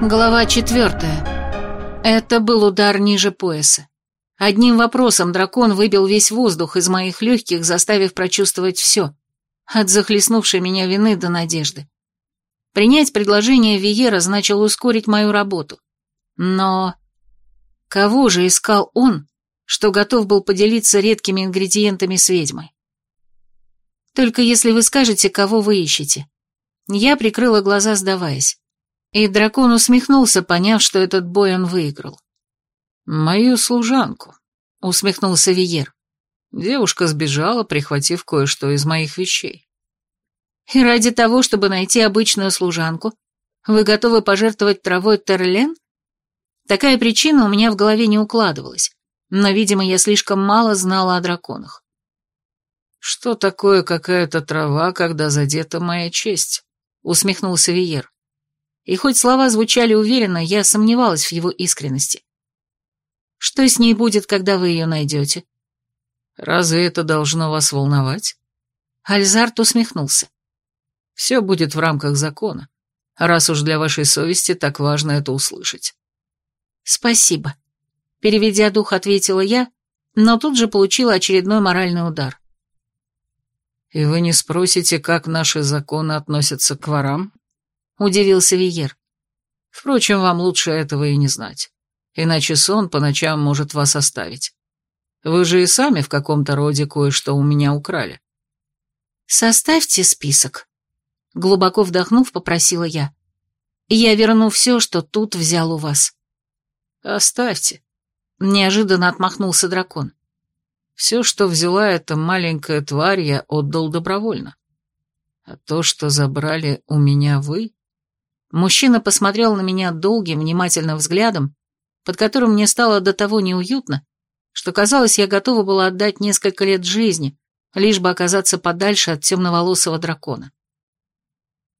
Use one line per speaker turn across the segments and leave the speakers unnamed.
Глава четвертая. Это был удар ниже пояса. Одним вопросом дракон выбил весь воздух из моих легких, заставив прочувствовать все. От захлестнувшей меня вины до надежды. Принять предложение Виера значило ускорить мою работу. Но кого же искал он, что готов был поделиться редкими ингредиентами с ведьмой? Только если вы скажете, кого вы ищете. Я прикрыла глаза, сдаваясь. И дракон усмехнулся, поняв, что этот бой он выиграл.
«Мою служанку», — усмехнулся
Виер.
Девушка сбежала, прихватив кое-что из моих вещей.
«И ради того, чтобы найти обычную служанку, вы готовы пожертвовать травой Терлен?» Такая причина у меня в голове не укладывалась, но, видимо, я слишком мало знала о драконах.
«Что такое какая-то трава, когда задета моя честь?» — усмехнулся Виер. И хоть слова звучали уверенно, я сомневалась в его искренности. Что с ней будет, когда вы ее найдете? Разве это должно вас волновать?
Альзарт усмехнулся.
Все будет в рамках закона, раз уж для вашей совести так важно это услышать.
Спасибо. Переведя дух, ответила я, но тут же получила очередной моральный удар.
И вы не спросите, как наши законы относятся к ворам?
— удивился Виер.
«Впрочем, вам лучше этого и не знать, иначе сон по ночам может вас оставить. Вы же и сами в каком-то роде кое-что у меня украли».
«Составьте список», — глубоко вдохнув, попросила я. «Я верну все, что тут взял у вас».
«Оставьте», —
неожиданно отмахнулся дракон.
«Все, что взяла эта маленькая тварь, я отдал добровольно. А то, что забрали у меня вы...»
Мужчина посмотрел на меня долгим, внимательным взглядом, под которым мне стало до того неуютно, что, казалось, я готова была отдать несколько лет жизни, лишь бы оказаться подальше от темноволосого дракона.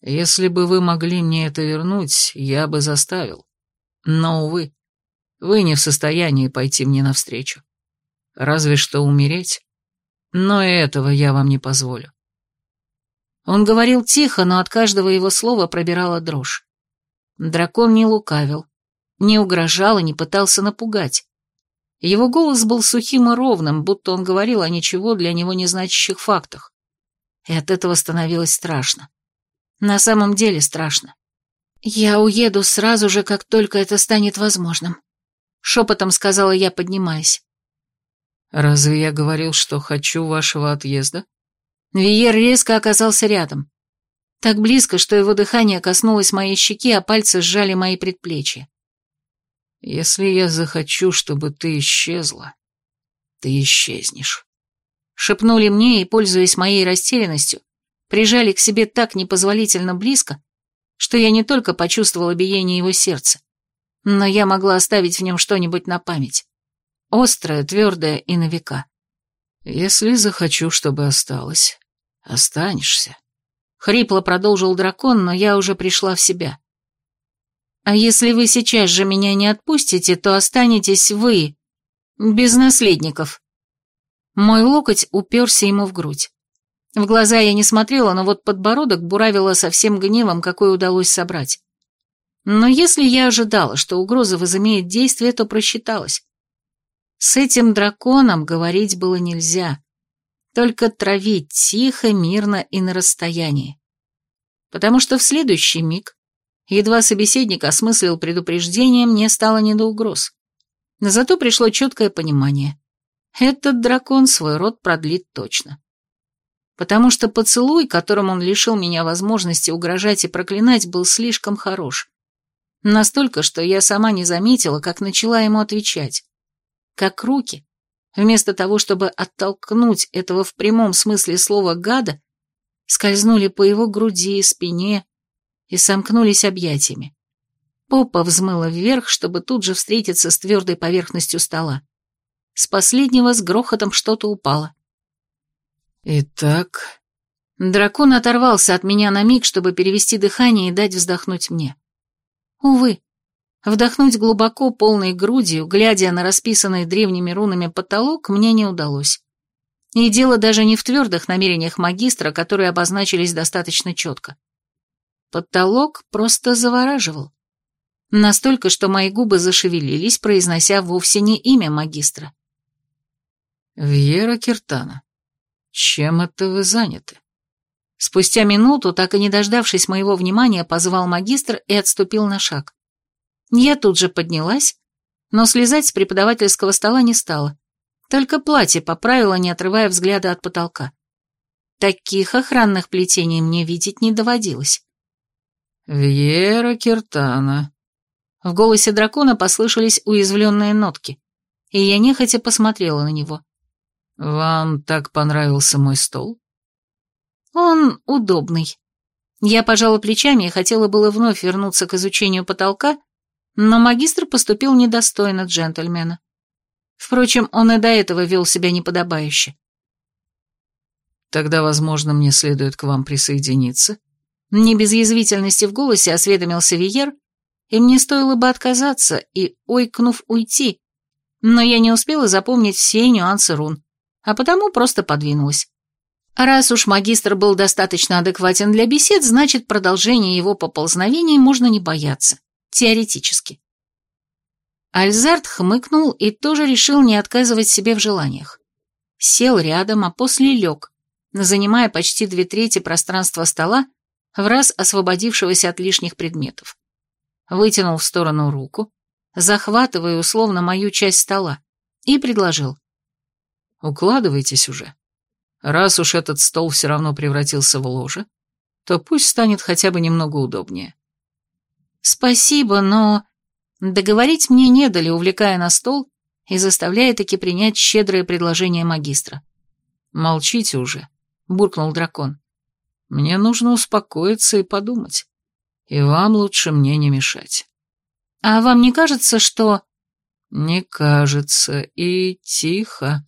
«Если бы вы могли мне это вернуть, я бы заставил. Но, увы, вы не в состоянии пойти мне навстречу. Разве что умереть. Но и этого я вам не позволю.
Он говорил тихо, но от каждого его слова пробирала дрожь. Дракон не лукавил, не угрожал и не пытался напугать. Его голос был сухим и ровным, будто он говорил о ничего для него не значащих фактах. И от этого становилось страшно. На самом деле страшно. «Я уеду сразу же, как только это станет возможным», — шепотом сказала я, поднимаясь.
«Разве я говорил, что хочу вашего отъезда?»
Виер резко оказался рядом. Так близко, что его дыхание коснулось моей щеки, а пальцы сжали мои предплечья.
«Если я захочу, чтобы ты исчезла, ты исчезнешь», —
шепнули мне и, пользуясь моей растерянностью, прижали к себе так непозволительно близко, что я не только почувствовала биение его сердца, но я могла оставить в нем что-нибудь на память. Острое, твердое и на века.
«Если захочу, чтобы осталось, останешься», —
хрипло продолжил дракон, но я уже пришла в себя. «А если вы сейчас же меня не отпустите, то останетесь вы, без наследников». Мой локоть уперся ему в грудь. В глаза я не смотрела, но вот подбородок буравила со всем гневом, какой удалось собрать. Но если я ожидала, что угроза возымеет действие, то просчиталась. С этим драконом говорить было нельзя, только травить тихо, мирно и на расстоянии. Потому что в следующий миг, едва собеседник осмыслил предупреждение, мне стало не до угроз. Но зато пришло четкое понимание. Этот дракон свой род продлит точно. Потому что поцелуй, которым он лишил меня возможности угрожать и проклинать, был слишком хорош. Настолько, что я сама не заметила, как начала ему отвечать как руки, вместо того, чтобы оттолкнуть этого в прямом смысле слова гада, скользнули по его груди и спине и сомкнулись объятиями. Попа взмыла вверх, чтобы тут же встретиться с твердой поверхностью стола. С последнего с грохотом что-то упало.
«Итак...»
Дракон оторвался от меня на миг, чтобы перевести дыхание и дать вздохнуть мне. Увы, Вдохнуть глубоко, полной грудью, глядя на расписанный древними рунами потолок, мне не удалось. И дело даже не в твердых намерениях магистра, которые обозначились достаточно четко. Потолок просто завораживал. Настолько, что мои губы зашевелились, произнося вовсе не имя магистра.
«Вьера Киртана, чем это вы заняты?»
Спустя минуту, так и не дождавшись моего внимания, позвал магистр и отступил на шаг. Я тут же поднялась, но слезать с преподавательского стола не стала, только платье поправила, не отрывая взгляда от потолка. Таких охранных плетений мне видеть не доводилось.
«Вьера Киртана».
В голосе дракона послышались уязвленные нотки, и я нехотя посмотрела на него.
«Вам так понравился мой стол?»
«Он удобный». Я пожала плечами и хотела было вновь вернуться к изучению потолка, но магистр поступил недостойно джентльмена. Впрочем, он и до этого вел себя неподобающе.
«Тогда, возможно, мне следует к вам присоединиться?»
Не без язвительности в голосе осведомился Виер, и мне стоило бы отказаться и, ойкнув, уйти, но я не успела запомнить все нюансы рун, а потому просто подвинулась. Раз уж магистр был достаточно адекватен для бесед, значит, продолжение его поползновений можно не бояться, теоретически. Альзард хмыкнул и тоже решил не отказывать себе в желаниях. Сел рядом, а после лег, занимая почти две трети пространства стола, в раз освободившегося от лишних предметов. Вытянул в сторону руку, захватывая условно мою часть стола, и предложил.
«Укладывайтесь уже. Раз уж этот стол все равно превратился в ложе, то пусть станет хотя бы немного удобнее».
«Спасибо, но...» Договорить мне не дали, увлекая на стол и заставляя таки принять щедрое предложение магистра.
«Молчите уже», — буркнул дракон. Мне нужно успокоиться и подумать. И вам лучше мне не мешать.
А вам не кажется, что...
Не кажется. И тихо.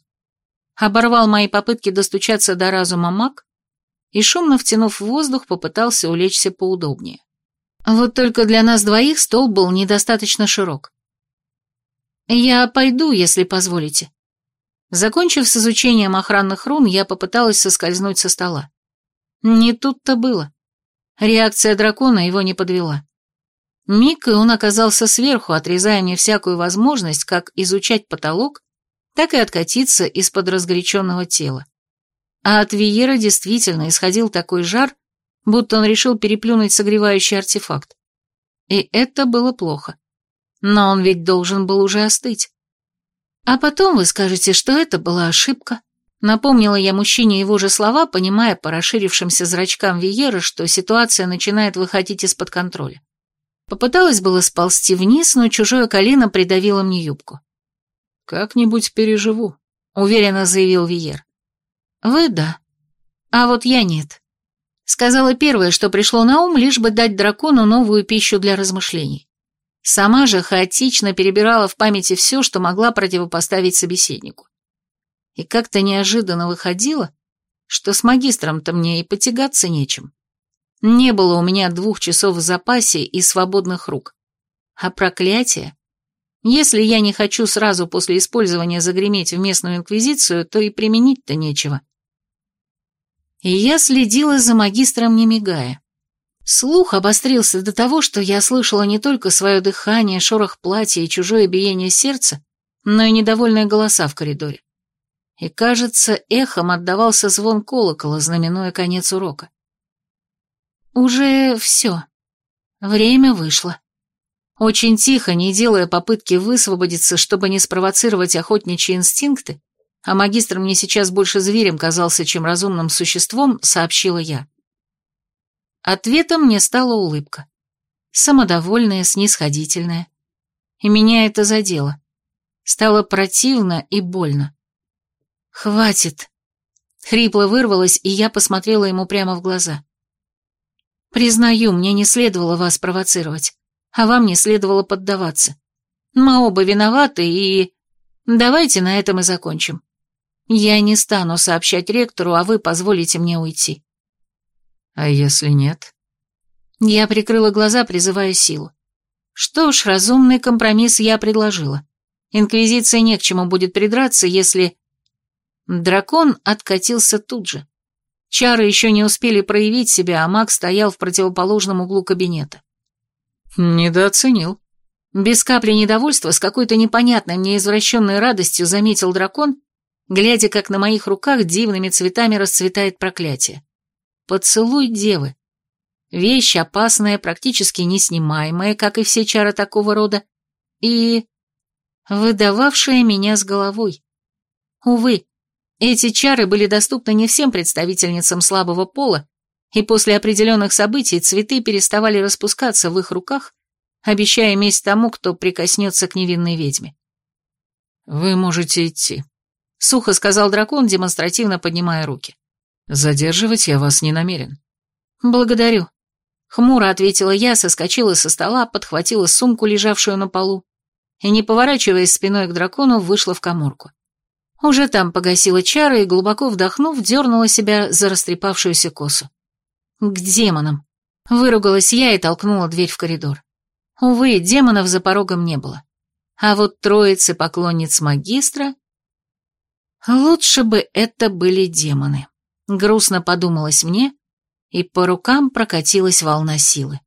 Оборвал мои попытки достучаться до разума маг и, шумно втянув воздух, попытался улечься поудобнее. Вот только для нас двоих стол был недостаточно широк. Я пойду, если позволите. Закончив с изучением охранных рун, я попыталась соскользнуть со стола. Не тут-то было. Реакция дракона его не подвела. Миг, и он оказался сверху, отрезая мне всякую возможность как изучать потолок, так и откатиться из-под разгоряченного тела. А от Виера действительно исходил такой жар, будто он решил переплюнуть согревающий артефакт. И это было плохо. Но он ведь должен был уже остыть. А потом вы скажете, что это была ошибка. Напомнила я мужчине его же слова, понимая по расширившимся зрачкам Виера, что ситуация начинает выходить из-под контроля. Попыталась было сползти вниз, но чужое колено придавило мне юбку.
«Как-нибудь переживу», — уверенно заявил Виер.
«Вы да, а вот я нет». Сказала первое, что пришло на ум, лишь бы дать дракону новую пищу для размышлений. Сама же хаотично перебирала в памяти все, что могла противопоставить собеседнику. И как-то неожиданно выходило, что с магистром-то мне и потягаться нечем. Не было у меня двух часов в запасе и свободных рук. А проклятие? Если я не хочу сразу после использования загреметь в местную инквизицию, то и применить-то нечего. И я следила за магистром, не мигая. Слух обострился до того, что я слышала не только свое дыхание, шорох платья и чужое биение сердца, но и недовольные голоса в коридоре и, кажется, эхом отдавался звон колокола, знаменуя конец урока. Уже все. Время вышло. Очень тихо, не делая попытки высвободиться, чтобы не спровоцировать охотничьи инстинкты, а магистр мне сейчас больше зверем казался, чем разумным существом, сообщила я. Ответом мне стала улыбка. Самодовольная, снисходительная. И меня это задело. Стало противно и больно. «Хватит!» Хрипло вырвалось, и я посмотрела ему прямо в глаза. «Признаю, мне не следовало вас провоцировать, а вам не следовало поддаваться. Мы оба виноваты, и... Давайте на этом и закончим. Я не стану сообщать ректору, а вы позволите мне уйти».
«А если нет?»
Я прикрыла глаза, призывая силу. Что ж, разумный компромисс я предложила. Инквизиции не к чему будет придраться, если Дракон откатился тут же. Чары еще не успели проявить себя, а маг стоял в противоположном углу кабинета.
«Недооценил»,
Без капли недовольства, с какой-то непонятной мне извращенной радостью заметил дракон, глядя, как на моих руках дивными цветами расцветает проклятие. Поцелуй девы. Вещь опасная, практически неснимаемая, как и все чары такого рода, и... выдававшая меня с головой. Увы, эти чары были доступны не всем представительницам слабого пола, и после определенных событий цветы переставали распускаться в их руках, обещая месть тому, кто прикоснется к невинной ведьме.
«Вы можете идти», —
сухо сказал дракон, демонстративно поднимая руки.
«Задерживать я вас не намерен».
«Благодарю», — хмуро ответила я, соскочила со стола, подхватила сумку, лежавшую на полу, и, не поворачиваясь спиной к дракону, вышла в коморку. Уже там погасила чары и, глубоко вдохнув, дернула себя за растрепавшуюся косу. «К демонам!» Выругалась я и толкнула дверь в коридор. Увы, демонов за порогом не было. А вот троицы поклонниц магистра... Лучше бы это были демоны. Грустно подумалось мне, и по рукам прокатилась волна силы.